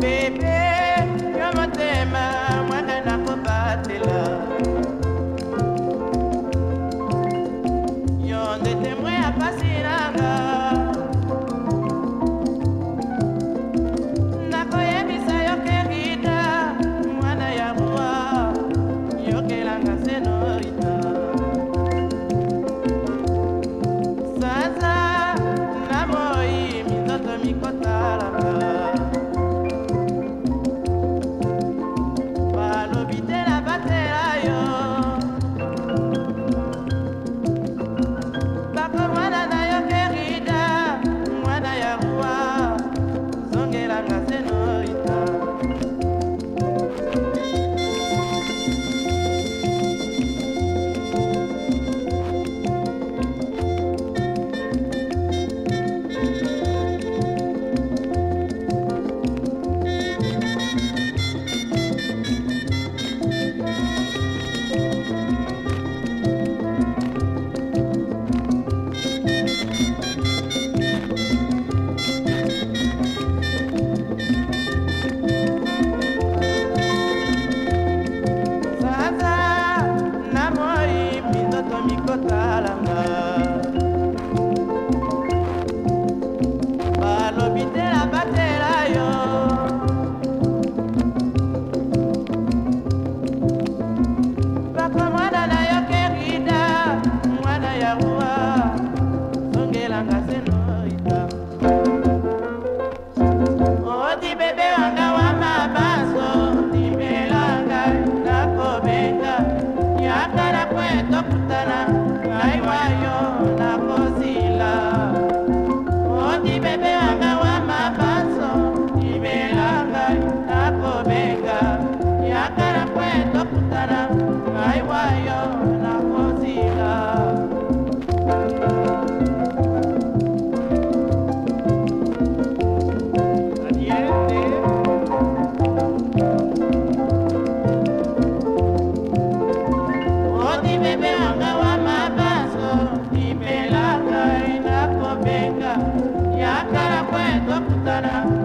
pepe yo motema mwana nakobatela yo nde temwe ya pasi nanga nakoyebisa yo kerita mwana ya roi yokelanga senorita sansa na moi minzoto mikotalaka la novité Neto la. da da da